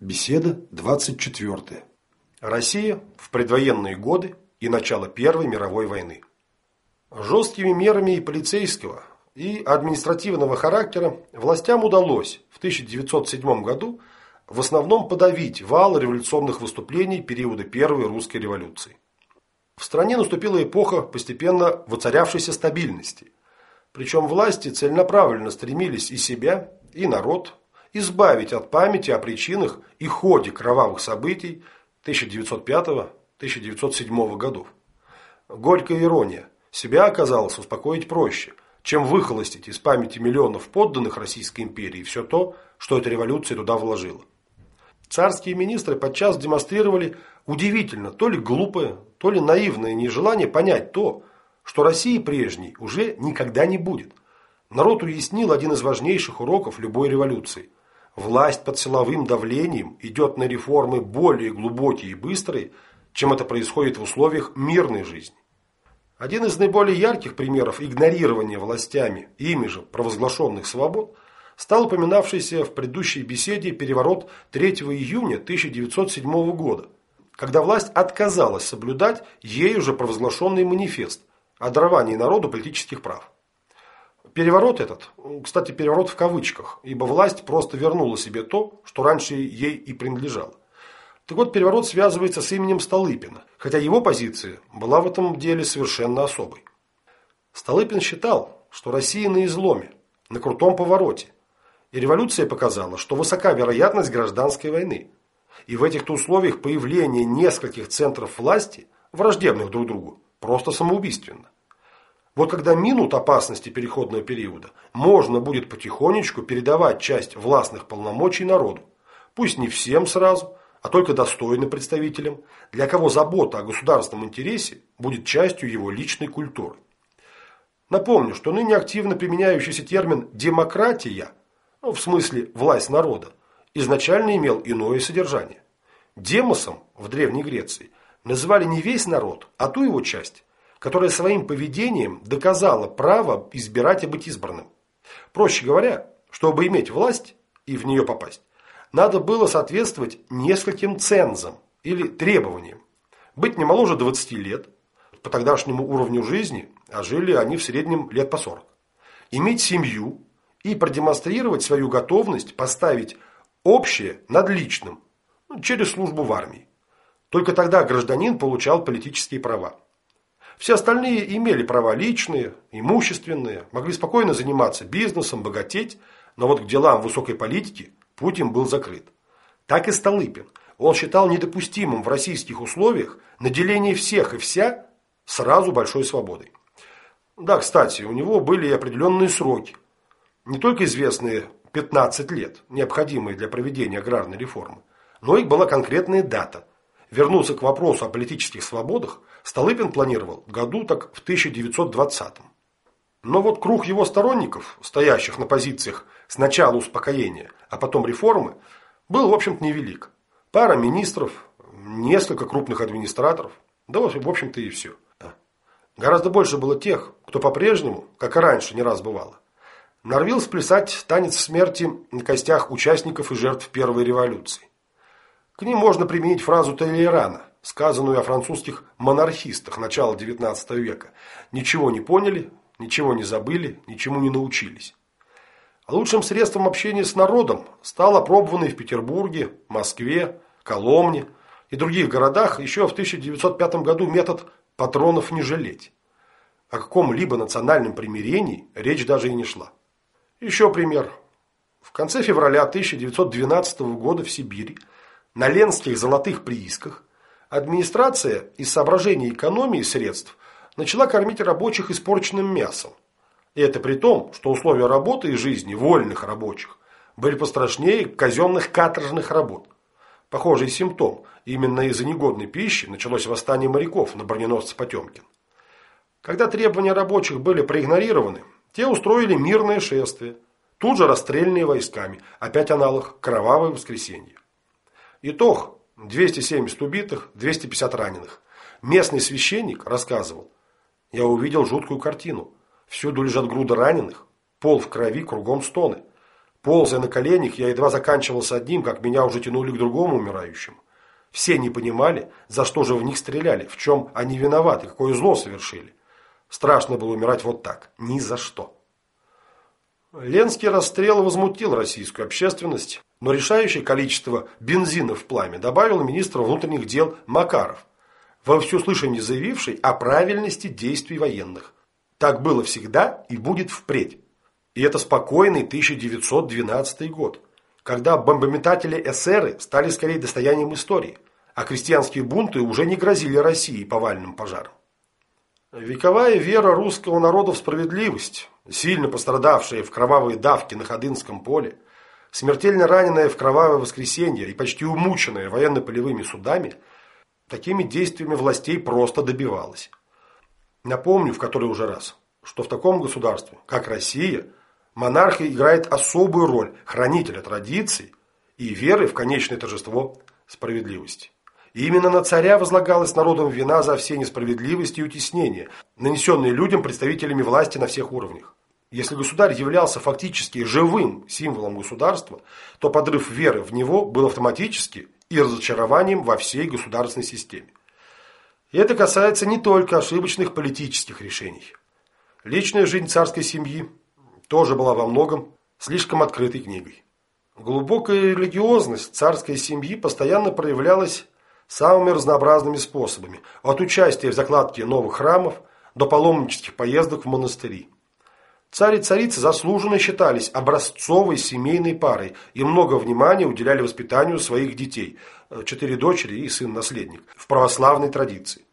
Беседа 24. Россия в предвоенные годы и начало Первой мировой войны. Жесткими мерами и полицейского, и административного характера властям удалось в 1907 году в основном подавить вал революционных выступлений периода Первой русской революции. В стране наступила эпоха постепенно воцарявшейся стабильности. Причем власти целенаправленно стремились и себя, и народ избавить от памяти о причинах и ходе кровавых событий 1905-1907 годов. Горькая ирония. Себя оказалось успокоить проще, чем выхолостить из памяти миллионов подданных Российской империи все то, что эта революция туда вложила. Царские министры подчас демонстрировали удивительно то ли глупое, то ли наивное нежелание понять то, что России прежней уже никогда не будет. Народ уяснил один из важнейших уроков любой революции – Власть под силовым давлением идет на реформы более глубокие и быстрые, чем это происходит в условиях мирной жизни. Один из наиболее ярких примеров игнорирования властями ими же провозглашенных свобод стал упоминавшийся в предыдущей беседе переворот 3 июня 1907 года, когда власть отказалась соблюдать ею же провозглашенный манифест о даровании народу политических прав. Переворот этот, кстати, переворот в кавычках, ибо власть просто вернула себе то, что раньше ей и принадлежало. Так вот, переворот связывается с именем Столыпина, хотя его позиция была в этом деле совершенно особой. Столыпин считал, что Россия на изломе, на крутом повороте, и революция показала, что высока вероятность гражданской войны. И в этих-то условиях появление нескольких центров власти, враждебных друг другу, просто самоубийственно. Вот когда минут опасности переходного периода, можно будет потихонечку передавать часть властных полномочий народу. Пусть не всем сразу, а только достойным представителям, для кого забота о государственном интересе будет частью его личной культуры. Напомню, что ныне активно применяющийся термин «демократия», ну, в смысле «власть народа», изначально имел иное содержание. Демосом в Древней Греции называли не весь народ, а ту его часть, которая своим поведением доказала право избирать и быть избранным. Проще говоря, чтобы иметь власть и в нее попасть, надо было соответствовать нескольким цензам или требованиям. Быть не моложе 20 лет, по тогдашнему уровню жизни, а жили они в среднем лет по 40. Иметь семью и продемонстрировать свою готовность поставить общее над личным ну, через службу в армии. Только тогда гражданин получал политические права. Все остальные имели права личные, имущественные, могли спокойно заниматься бизнесом, богатеть, но вот к делам высокой политики путь им был закрыт. Так и Столыпин. Он считал недопустимым в российских условиях наделение всех и вся сразу большой свободой. Да, кстати, у него были определенные сроки. Не только известные 15 лет, необходимые для проведения аграрной реформы, но и была конкретная дата. Вернуться к вопросу о политических свободах Столыпин планировал году так в 1920-м. Но вот круг его сторонников, стоящих на позициях сначала успокоения, а потом реформы, был, в общем-то, невелик. Пара министров, несколько крупных администраторов, да, в общем-то, и все. Гораздо больше было тех, кто по-прежнему, как и раньше не раз бывало, норовил сплясать танец смерти на костях участников и жертв Первой революции. К ним можно применить фразу Толерана, сказанную о французских монархистах начала XIX века. Ничего не поняли, ничего не забыли, ничему не научились. Лучшим средством общения с народом стал опробованный в Петербурге, Москве, Коломне и других городах еще в 1905 году метод патронов не жалеть. О каком-либо национальном примирении речь даже и не шла. Еще пример. В конце февраля 1912 года в Сибири на Ленских золотых приисках администрация из соображений экономии средств начала кормить рабочих испорченным мясом. И это при том, что условия работы и жизни вольных рабочих были пострашнее казенных каторжных работ. Похожий симптом. Именно из-за негодной пищи началось восстание моряков на броненосце Потемкин. Когда требования рабочих были проигнорированы, те устроили мирное шествие, тут же расстрельные войсками, опять аналог «Кровавое воскресенье». Итог 270 убитых, 250 раненых. Местный священник рассказывал. Я увидел жуткую картину. Всюду лежат груды раненых, пол в крови, кругом стоны. Ползая на коленях, я едва заканчивал с одним, как меня уже тянули к другому умирающему. Все не понимали, за что же в них стреляли, в чем они виноваты, какое зло совершили. Страшно было умирать вот так, ни за что. Ленский расстрел возмутил российскую общественность, но решающее количество бензина в пламя добавил министр внутренних дел Макаров, во всеуслышание заявивший о правильности действий военных. Так было всегда и будет впредь. И это спокойный 1912 год, когда бомбометатели-эсеры стали скорее достоянием истории, а крестьянские бунты уже не грозили России повальным пожаром. Вековая вера русского народа в справедливость, сильно пострадавшая в кровавой давке на Ходынском поле, смертельно раненая в кровавое воскресенье и почти умученная военно-полевыми судами, такими действиями властей просто добивалась. Напомню в который уже раз, что в таком государстве, как Россия, монархия играет особую роль хранителя традиций и веры в конечное торжество справедливости. И именно на царя возлагалась народом вина за все несправедливости и утеснения, нанесенные людям представителями власти на всех уровнях. Если государь являлся фактически живым символом государства, то подрыв веры в него был автоматически и разочарованием во всей государственной системе. И это касается не только ошибочных политических решений. Личная жизнь царской семьи тоже была во многом слишком открытой книгой. Глубокая религиозность царской семьи постоянно проявлялась самыми разнообразными способами, от участия в закладке новых храмов до паломнических поездок в монастыри. Царь и царица заслуженно считались образцовой семейной парой и много внимания уделяли воспитанию своих детей, э, четыре дочери и сын-наследник, в православной традиции.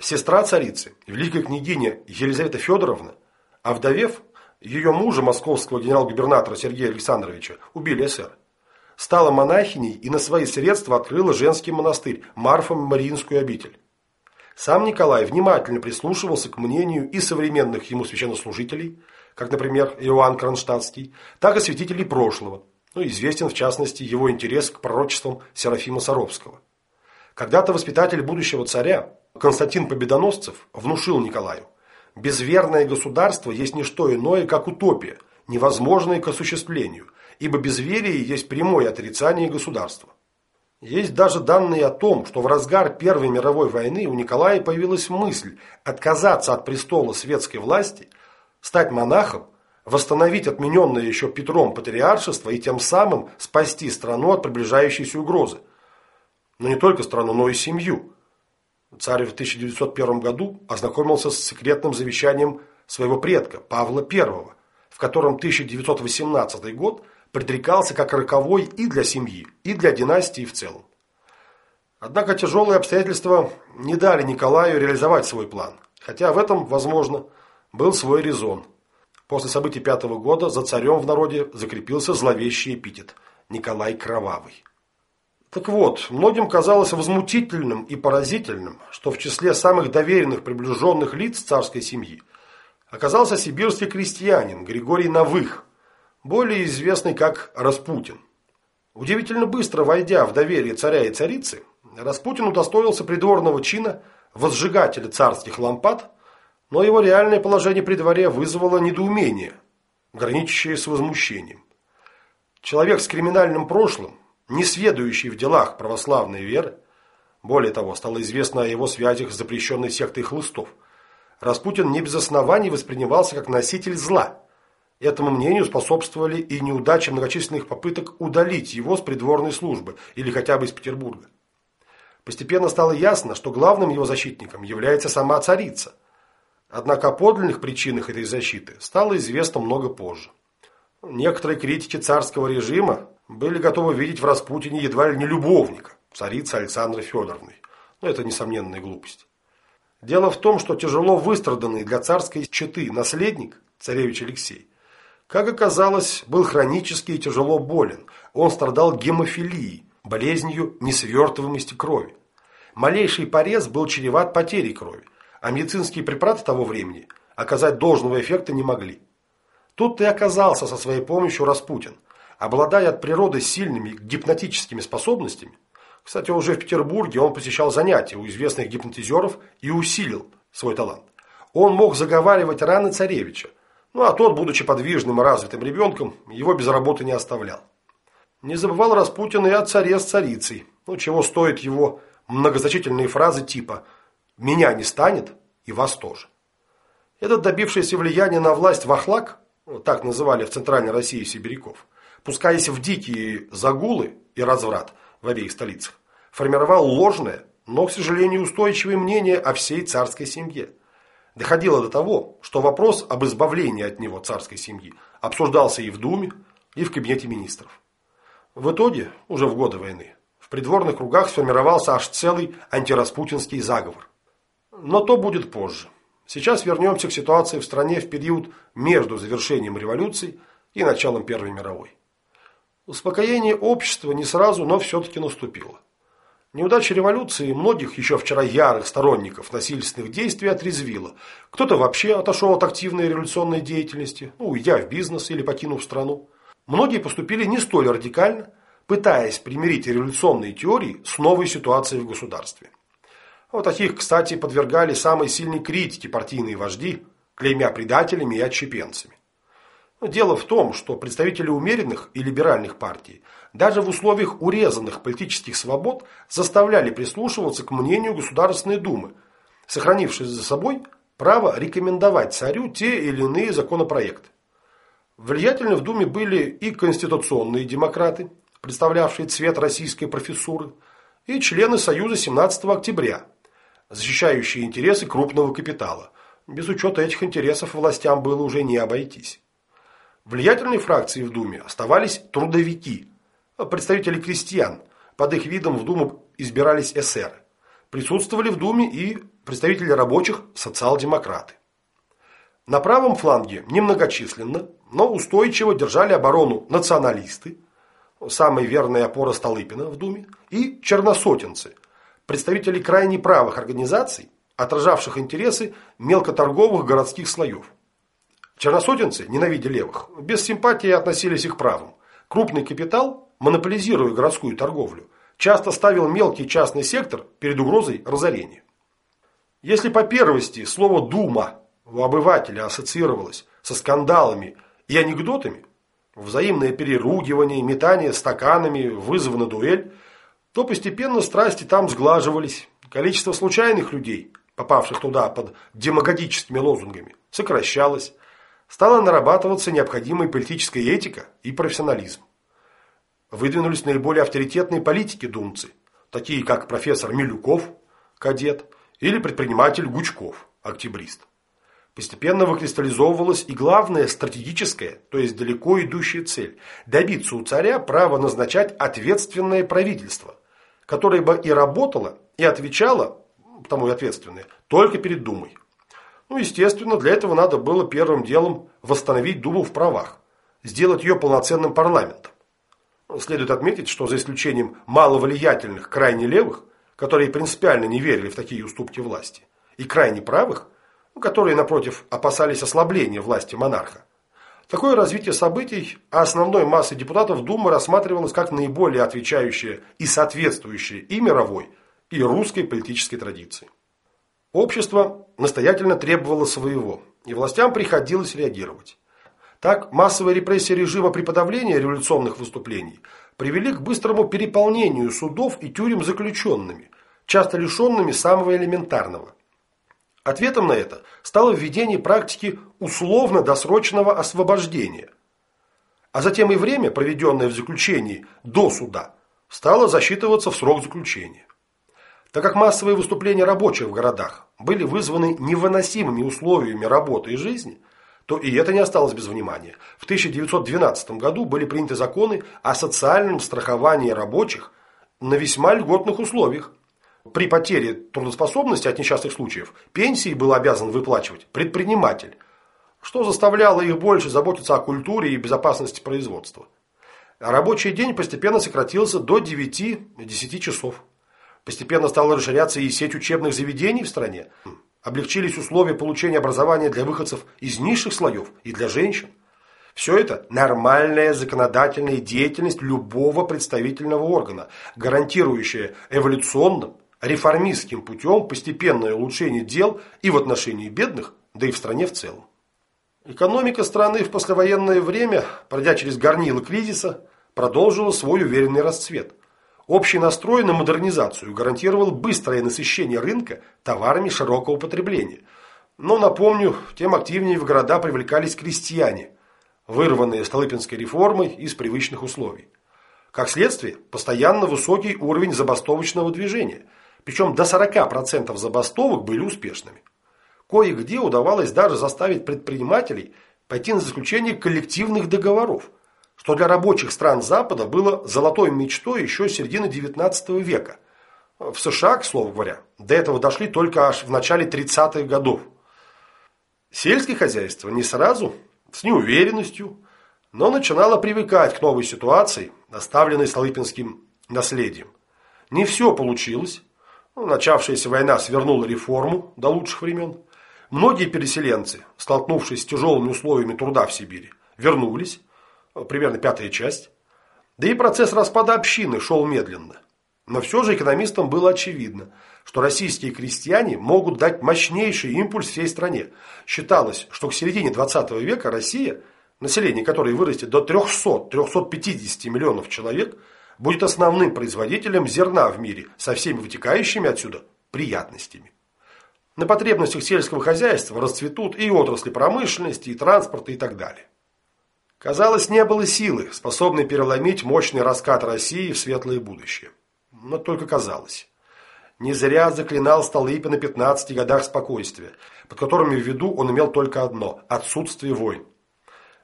Сестра царицы, великая княгиня Елизавета Федоровна, овдовев, ее мужа, московского генерал-губернатора Сергея Александровича, убили СССР стала монахиней и на свои средства открыла женский монастырь Марфа-Мариинскую обитель. Сам Николай внимательно прислушивался к мнению и современных ему священнослужителей, как, например, Иоанн Кронштадтский, так и святителей прошлого, ну, известен в частности его интерес к пророчествам Серафима Саровского. Когда-то воспитатель будущего царя Константин Победоносцев внушил Николаю, безверное государство есть не что иное, как утопия, невозможная к осуществлению, ибо безверие есть прямое отрицание государства. Есть даже данные о том, что в разгар Первой мировой войны у Николая появилась мысль отказаться от престола светской власти, стать монахом, восстановить отмененное еще Петром патриаршество и тем самым спасти страну от приближающейся угрозы. Но не только страну, но и семью. Царь в 1901 году ознакомился с секретным завещанием своего предка Павла I, в котором 1918 год предрекался как роковой и для семьи, и для династии в целом. Однако тяжелые обстоятельства не дали Николаю реализовать свой план, хотя в этом, возможно, был свой резон. После событий пятого года за царем в народе закрепился зловещий эпитет – Николай Кровавый. Так вот, многим казалось возмутительным и поразительным, что в числе самых доверенных приближенных лиц царской семьи оказался сибирский крестьянин Григорий Новых – более известный как Распутин. Удивительно быстро войдя в доверие царя и царицы, Распутин удостоился придворного чина возжигателя царских лампад, но его реальное положение при дворе вызвало недоумение, граничащее с возмущением. Человек с криминальным прошлым, не сведущий в делах православной веры, более того, стало известно о его связях с запрещенной сектой хлыстов, Распутин не без оснований воспринимался как носитель зла – Этому мнению способствовали и неудачи многочисленных попыток удалить его с придворной службы или хотя бы из Петербурга. Постепенно стало ясно, что главным его защитником является сама царица. Однако о подлинных причинах этой защиты стало известно много позже. Некоторые критики царского режима были готовы видеть в Распутине едва ли не любовника, царицы Александры Федоровны. Но это несомненная глупость. Дело в том, что тяжело выстраданный для царской четы наследник, царевич Алексей, как оказалось, был хронически и тяжело болен. Он страдал гемофилией, болезнью несвертываемости крови. Малейший порез был чреват потерей крови, а медицинские препараты того времени оказать должного эффекта не могли. Тут и оказался со своей помощью Распутин, обладая от природы сильными гипнотическими способностями. Кстати, уже в Петербурге он посещал занятия у известных гипнотизеров и усилил свой талант. Он мог заговаривать раны царевича, Ну а тот, будучи подвижным и развитым ребенком, его без работы не оставлял. Не забывал Распутин и о царе с царицей, ну чего стоят его многозначительные фразы типа «меня не станет и вас тоже». Этот добившийся влияния на власть вахлак, так называли в Центральной России сибиряков, пускаясь в дикие загулы и разврат в обеих столицах, формировал ложное, но, к сожалению, устойчивое мнение о всей царской семье. Доходило до того, что вопрос об избавлении от него царской семьи обсуждался и в Думе, и в Кабинете министров. В итоге, уже в годы войны, в придворных кругах сформировался аж целый антираспутинский заговор. Но то будет позже. Сейчас вернемся к ситуации в стране в период между завершением революции и началом Первой мировой. Успокоение общества не сразу, но все-таки наступило. Неудача революции многих еще вчера ярых сторонников насильственных действий отрезвила. Кто-то вообще отошел от активной революционной деятельности, ну, уйдя в бизнес или покинув страну. Многие поступили не столь радикально, пытаясь примирить революционные теории с новой ситуацией в государстве. Вот таких, кстати, подвергали самой сильной критике партийные вожди, клеймя предателями и отщепенцами. Но дело в том, что представители умеренных и либеральных партий даже в условиях урезанных политических свобод заставляли прислушиваться к мнению Государственной Думы, сохранившей за собой право рекомендовать царю те или иные законопроекты. Влиятельны в Думе были и конституционные демократы, представлявшие цвет российской профессуры, и члены Союза 17 октября, защищающие интересы крупного капитала. Без учета этих интересов властям было уже не обойтись. Влиятельной фракцией в Думе оставались трудовики, представители крестьян. Под их видом в Думу избирались эсеры. Присутствовали в Думе и представители рабочих социал-демократы. На правом фланге немногочисленно, но устойчиво держали оборону националисты, самая верная опора Столыпина в Думе, и черносотенцы, представители крайне правых организаций, отражавших интересы мелкоторговых городских слоев. Черносотенцы, ненавидя левых, без симпатии относились к правым. Крупный капитал, монополизируя городскую торговлю, часто ставил мелкий частный сектор перед угрозой разорения. Если по первости слово «дума» у обывателя ассоциировалось со скандалами и анекдотами, взаимное переругивание, метание стаканами, вызов на дуэль, то постепенно страсти там сглаживались. Количество случайных людей, попавших туда под демагогическими лозунгами, сокращалось. Стала нарабатываться необходимая политическая этика и профессионализм. Выдвинулись наиболее авторитетные политики-думцы, такие как профессор Милюков, кадет, или предприниматель Гучков, октябрист. Постепенно выкристаллизовывалась и главная стратегическая, то есть далеко идущая цель – добиться у царя права назначать ответственное правительство, которое бы и работало, и отвечало, потому и ответственное, только перед Думой. Ну, естественно, для этого надо было первым делом восстановить Думу в правах, сделать ее полноценным парламентом. Следует отметить, что за исключением маловлиятельных крайне левых, которые принципиально не верили в такие уступки власти, и крайне правых, которые, напротив, опасались ослабления власти монарха. Такое развитие событий а основной массой депутатов Думы рассматривалось как наиболее отвечающее и соответствующее и мировой, и русской политической традиции. Общество настоятельно требовало своего, и властям приходилось реагировать. Так, массовые репрессии режима при подавлении революционных выступлений привели к быстрому переполнению судов и тюрем заключенными, часто лишенными самого элементарного Ответом на это стало введение практики условно-досрочного освобождения. А затем и время, проведенное в заключении до суда, стало засчитываться в срок заключения. Так как массовые выступления рабочих в городах были вызваны невыносимыми условиями работы и жизни, то и это не осталось без внимания. В 1912 году были приняты законы о социальном страховании рабочих на весьма льготных условиях, при потере трудоспособности от несчастных случаев пенсии был обязан выплачивать предприниматель, что заставляло их больше заботиться о культуре и безопасности производства. рабочий день постепенно сократился до 9-10 часов. Постепенно стала расширяться и сеть учебных заведений в стране. Облегчились условия получения образования для выходцев из низших слоев и для женщин. Все это нормальная законодательная деятельность любого представительного органа, гарантирующая эволюционным, реформистским путем постепенное улучшение дел и в отношении бедных, да и в стране в целом. Экономика страны в послевоенное время, пройдя через горнило кризиса, продолжила свой уверенный расцвет. Общий настрой на модернизацию гарантировал быстрое насыщение рынка товарами широкого потребления. Но, напомню, тем активнее в города привлекались крестьяне, вырванные Столыпинской реформой из привычных условий. Как следствие, постоянно высокий уровень забастовочного движения, причем до 40% забастовок были успешными. Кое-где удавалось даже заставить предпринимателей пойти на заключение коллективных договоров, что для рабочих стран Запада было золотой мечтой еще середины XIX века. В США, к слову говоря, до этого дошли только аж в начале 30-х годов. Сельское хозяйство не сразу, с неуверенностью, но начинало привыкать к новой ситуации, оставленной Столыпинским наследием. Не все получилось. Начавшаяся война свернула реформу до лучших времен. Многие переселенцы, столкнувшись с тяжелыми условиями труда в Сибири, вернулись, примерно пятая часть. Да и процесс распада общины шел медленно. Но все же экономистам было очевидно, что российские крестьяне могут дать мощнейший импульс всей стране. Считалось, что к середине 20 века Россия, население которой вырастет до 300-350 миллионов человек, будет основным производителем зерна в мире со всеми вытекающими отсюда приятностями. На потребностях сельского хозяйства расцветут и отрасли промышленности, и транспорта, и так далее. Казалось, не было силы, способной переломить мощный раскат России в светлое будущее. Но только казалось. Не зря заклинал Столыпин на 15 годах спокойствия, под которыми в виду он имел только одно – отсутствие войн.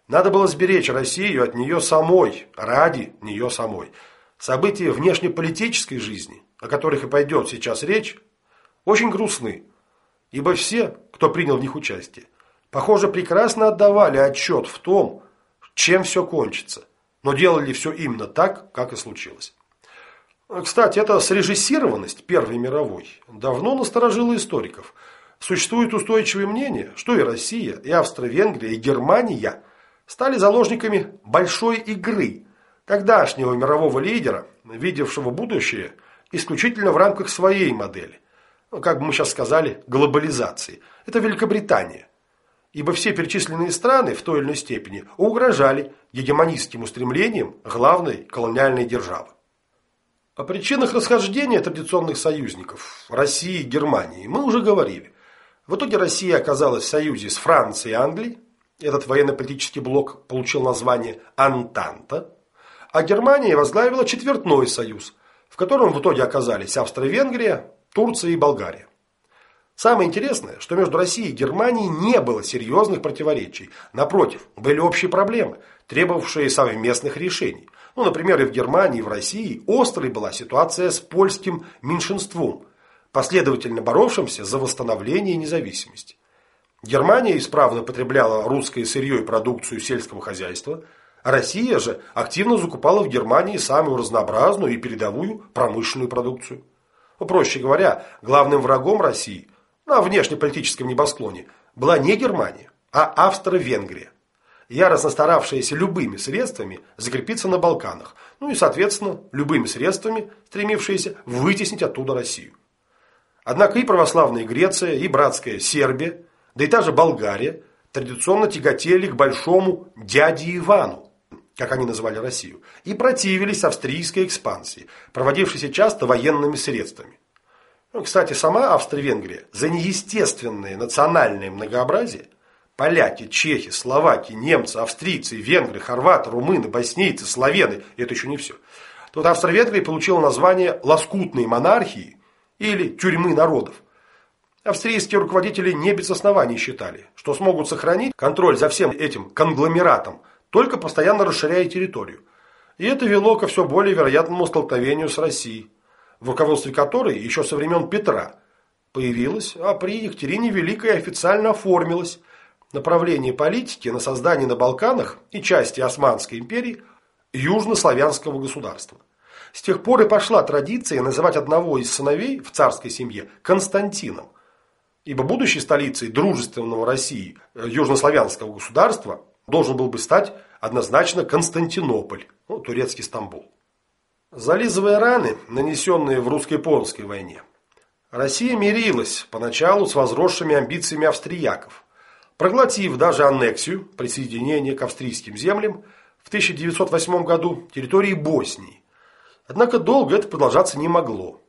Надо было сберечь Россию от нее самой, ради нее самой. События внешнеполитической жизни, о которых и пойдет сейчас речь, очень грустны – ибо все, кто принял в них участие, похоже, прекрасно отдавали отчет в том, чем все кончится, но делали все именно так, как и случилось. Кстати, эта срежиссированность Первой мировой давно насторожила историков. Существует устойчивое мнение, что и Россия, и Австро-Венгрия, и Германия стали заложниками большой игры тогдашнего мирового лидера, видевшего будущее исключительно в рамках своей модели – как бы мы сейчас сказали, глобализации. Это Великобритания. Ибо все перечисленные страны в той или иной степени угрожали гегемонистским устремлениям главной колониальной державы. О причинах расхождения традиционных союзников России и Германии мы уже говорили. В итоге Россия оказалась в союзе с Францией и Англией. Этот военно-политический блок получил название «Антанта». А Германия возглавила четвертной союз, в котором в итоге оказались Австро-Венгрия, Турция и Болгария. Самое интересное, что между Россией и Германией не было серьезных противоречий. Напротив, были общие проблемы, требовавшие совместных решений. Ну, например, и в Германии, и в России острой была ситуация с польским меньшинством, последовательно боровшимся за восстановление независимости. Германия исправно потребляла русское сырье и продукцию сельского хозяйства, а Россия же активно закупала в Германии самую разнообразную и передовую промышленную продукцию. Ну, проще говоря, главным врагом России на внешнеполитическом небосклоне была не Германия, а Австро-Венгрия, яростно старавшаяся любыми средствами закрепиться на Балканах, ну и, соответственно, любыми средствами стремившаяся вытеснить оттуда Россию. Однако и православная Греция, и братская Сербия, да и та же Болгария традиционно тяготели к большому дяде Ивану, как они называли Россию, и противились австрийской экспансии, проводившейся часто военными средствами. Ну, кстати, сама Австро-Венгрия за неестественное национальное многообразие поляки, чехи, словаки, немцы, австрийцы, венгры, хорваты, румыны, боснийцы, словены – это еще не все. Тут Австро-Венгрия получила название «лоскутной монархии» или «тюрьмы народов». Австрийские руководители не без оснований считали, что смогут сохранить контроль за всем этим конгломератом только постоянно расширяя территорию. И это вело ко все более вероятному столкновению с Россией, в руководстве которой еще со времен Петра появилась, а при Екатерине Великой официально оформилось направление политики на создание на Балканах и части Османской империи южнославянского государства. С тех пор и пошла традиция называть одного из сыновей в царской семье Константином, ибо будущей столицей дружественного России южнославянского государства должен был бы стать однозначно Константинополь, ну, турецкий Стамбул. Зализывая раны, нанесенные в русско-японской войне, Россия мирилась поначалу с возросшими амбициями австрияков, проглотив даже аннексию, присоединение к австрийским землям в 1908 году территории Боснии. Однако долго это продолжаться не могло.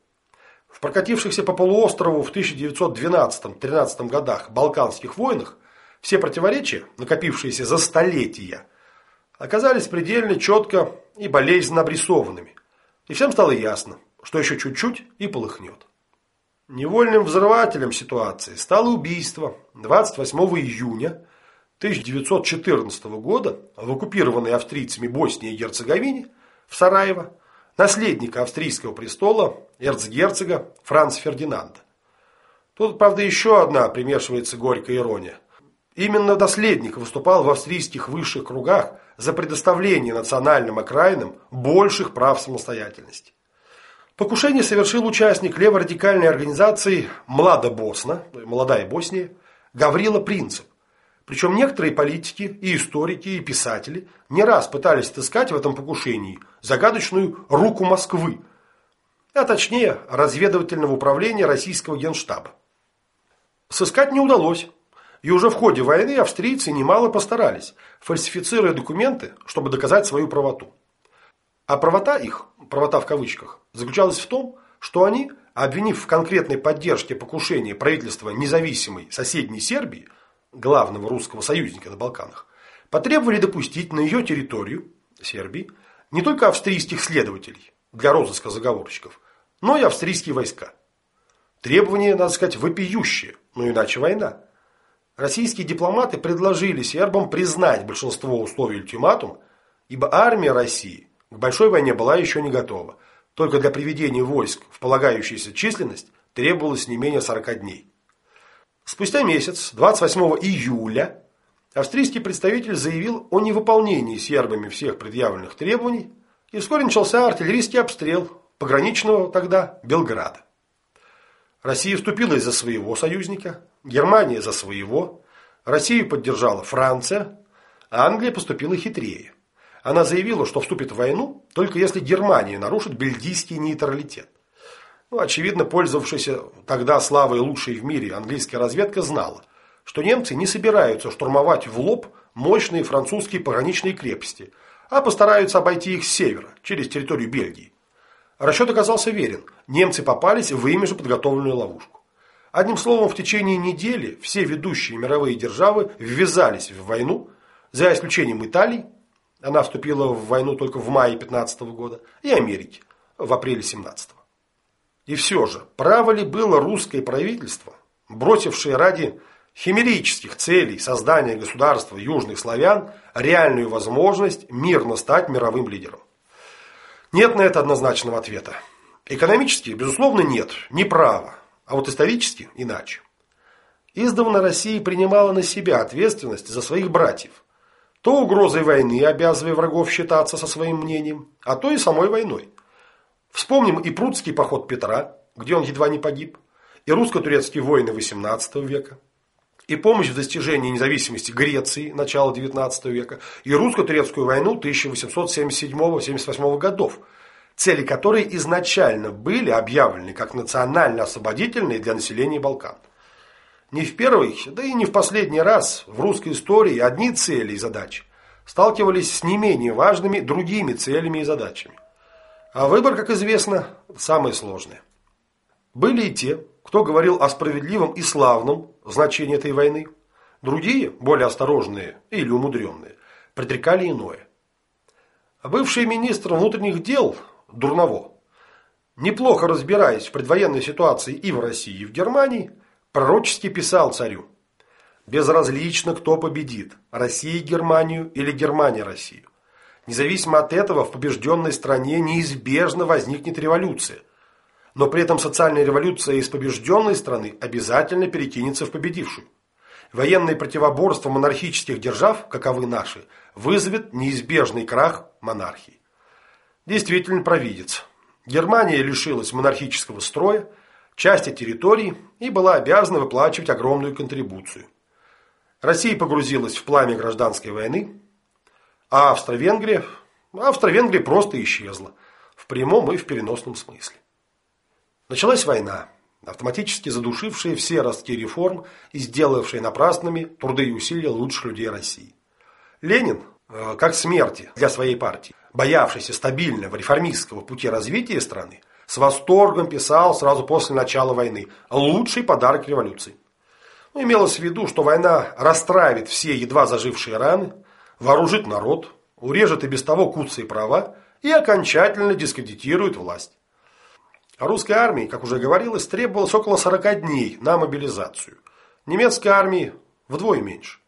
В прокатившихся по полуострову в 1912-13 годах Балканских войнах все противоречия, накопившиеся за столетия, оказались предельно четко и болезненно обрисованными. И всем стало ясно, что еще чуть-чуть и полыхнет. Невольным взрывателем ситуации стало убийство 28 июня 1914 года в оккупированной австрийцами Боснии и Герцеговине в Сараево наследника австрийского престола эрцгерцога Франца Фердинанда. Тут, правда, еще одна примешивается горькая ирония. Именно наследник выступал в австрийских высших кругах за предоставление национальным окраинам больших прав самостоятельности. Покушение совершил участник леворадикальной организации «Млада Босна», «Молодая Босния», Гаврила Принцип. Причем некоторые политики, и историки, и писатели не раз пытались отыскать в этом покушении загадочную руку Москвы, а точнее разведывательного управления российского генштаба. Сыскать не удалось. И уже в ходе войны австрийцы немало постарались, фальсифицируя документы, чтобы доказать свою правоту. А правота их, правота в кавычках, заключалась в том, что они, обвинив в конкретной поддержке покушения правительства независимой соседней Сербии, главного русского союзника на Балканах, потребовали допустить на ее территорию, Сербии, не только австрийских следователей для розыска заговорщиков, но и австрийские войска. Требования, надо сказать, вопиющие, но иначе война. Российские дипломаты предложили сербам признать большинство условий ультиматума, ибо армия России к большой войне была еще не готова. Только для приведения войск в полагающуюся численность требовалось не менее 40 дней. Спустя месяц, 28 июля, австрийский представитель заявил о невыполнении сербами всех предъявленных требований, и вскоре начался артиллерийский обстрел пограничного тогда Белграда. Россия вступила за своего союзника, Германия за своего, Россию поддержала Франция, а Англия поступила хитрее. Она заявила, что вступит в войну, только если Германия нарушит бельгийский нейтралитет. Ну, очевидно, пользовавшаяся тогда славой лучшей в мире английская разведка знала, что немцы не собираются штурмовать в лоб мощные французские пограничные крепости, а постараются обойти их с севера, через территорию Бельгии. Расчет оказался верен. Немцы попались в ими же подготовленную ловушку. Одним словом, в течение недели все ведущие мировые державы ввязались в войну, за исключением Италии, она вступила в войну только в мае 15 года, и Америки в апреле 17 -го. И все же, право ли было русское правительство, бросившее ради химерических целей создания государства южных славян реальную возможность мирно стать мировым лидером? Нет на это однозначного ответа. Экономически, безусловно, нет, не право, а вот исторически иначе. Издавна Россия принимала на себя ответственность за своих братьев. То угрозой войны, обязывая врагов считаться со своим мнением, а то и самой войной. Вспомним и прудский поход Петра, где он едва не погиб, и русско-турецкие войны XVIII века, и помощь в достижении независимости Греции начала XIX века и русско-турецкую войну 1877-78 годов, цели которой изначально были объявлены как национально-освободительные для населения Балкан. Не в первый, да и не в последний раз в русской истории одни цели и задачи сталкивались с не менее важными другими целями и задачами. А выбор, как известно, самый сложный. Были и те, кто говорил о справедливом и славном значении этой войны. Другие, более осторожные или умудренные, предрекали иное. Бывший министр внутренних дел Дурново, неплохо разбираясь в предвоенной ситуации и в России, и в Германии, пророчески писал царю «Безразлично, кто победит, Россия Германию или Германия Россию. Независимо от этого, в побежденной стране неизбежно возникнет революция, но при этом социальная революция из побежденной страны обязательно перекинется в победившую. Военные противоборства монархических держав, каковы наши, вызовет неизбежный крах монархии. Действительно провидец. Германия лишилась монархического строя, части территорий и была обязана выплачивать огромную контрибуцию. Россия погрузилась в пламя гражданской войны, а Австро-Венгрия, Австро-Венгрия просто исчезла в прямом и в переносном смысле. Началась война. автоматически задушившие все ростки реформ и сделавшие напрасными труды и усилия лучших людей России. Ленин, э, как смерти для своей партии, боявшийся стабильного реформистского пути развития страны, с восторгом писал сразу после начала войны «лучший подарок революции». Ну, имелось в виду, что война расстраивает все едва зажившие раны, вооружит народ, урежет и без того куцые права и окончательно дискредитирует власть. А русской армии, как уже говорилось, требовалось около 40 дней на мобилизацию. Немецкой армии вдвое меньше.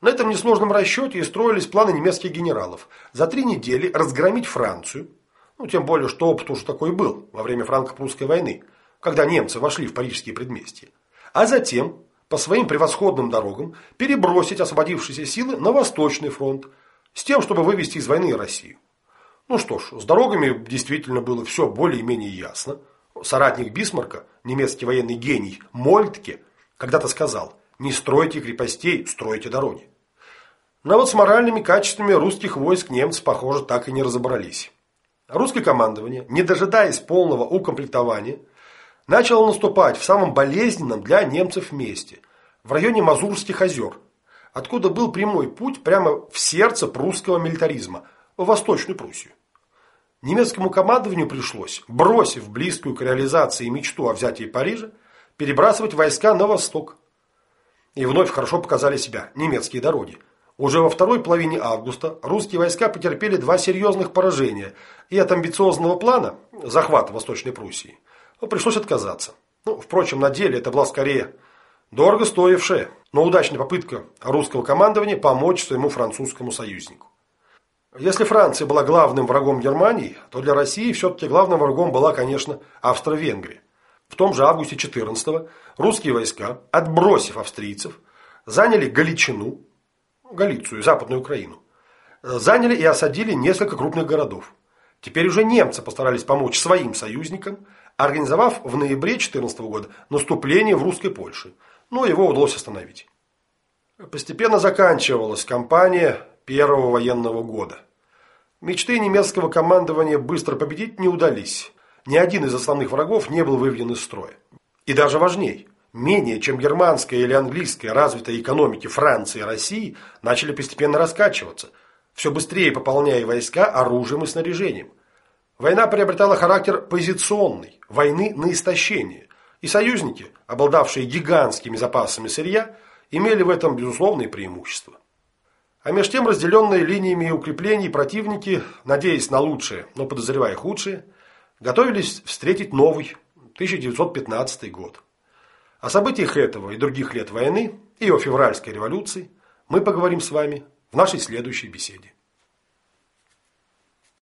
На этом несложном расчете и строились планы немецких генералов. За три недели разгромить Францию, ну, тем более, что опыт уже такой был во время франко-прусской войны, когда немцы вошли в парижские предместья. А затем, по своим превосходным дорогам, перебросить освободившиеся силы на Восточный фронт, с тем, чтобы вывести из войны Россию. Ну что ж, с дорогами действительно было все более-менее ясно. Соратник Бисмарка, немецкий военный гений Мольтке, когда-то сказал «Не стройте крепостей, стройте дороги». Но вот с моральными качествами русских войск немцы, похоже, так и не разобрались. Русское командование, не дожидаясь полного укомплектования, начало наступать в самом болезненном для немцев месте, в районе Мазурских озер, откуда был прямой путь прямо в сердце прусского милитаризма – в Восточную Пруссию. Немецкому командованию пришлось, бросив близкую к реализации мечту о взятии Парижа, перебрасывать войска на восток. И вновь хорошо показали себя немецкие дороги. Уже во второй половине августа русские войска потерпели два серьезных поражения, и от амбициозного плана захвата Восточной Пруссии пришлось отказаться. Ну, впрочем, на деле это была скорее дорого стоившая, но удачная попытка русского командования помочь своему французскому союзнику. Если Франция была главным врагом Германии, то для России все-таки главным врагом была, конечно, Австро-Венгрия. В том же августе 14-го русские войска, отбросив австрийцев, заняли Галичину, Галицию, Западную Украину, заняли и осадили несколько крупных городов. Теперь уже немцы постарались помочь своим союзникам, организовав в ноябре 14 года наступление в русской Польше, но его удалось остановить. Постепенно заканчивалась кампания первого военного года. Мечты немецкого командования быстро победить не удались. Ни один из основных врагов не был выведен из строя. И даже важней, менее чем германская или английская развитые экономики Франции и России начали постепенно раскачиваться, все быстрее пополняя войска оружием и снаряжением. Война приобретала характер позиционной, войны на истощение, и союзники, обладавшие гигантскими запасами сырья, имели в этом безусловные преимущества. А меж тем разделенные линиями укреплений противники, надеясь на лучшее, но подозревая худшее, готовились встретить новый 1915 год. О событиях этого и других лет войны и о февральской революции мы поговорим с вами в нашей следующей беседе.